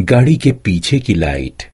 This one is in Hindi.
गाड़ी के पीछे की लाइट।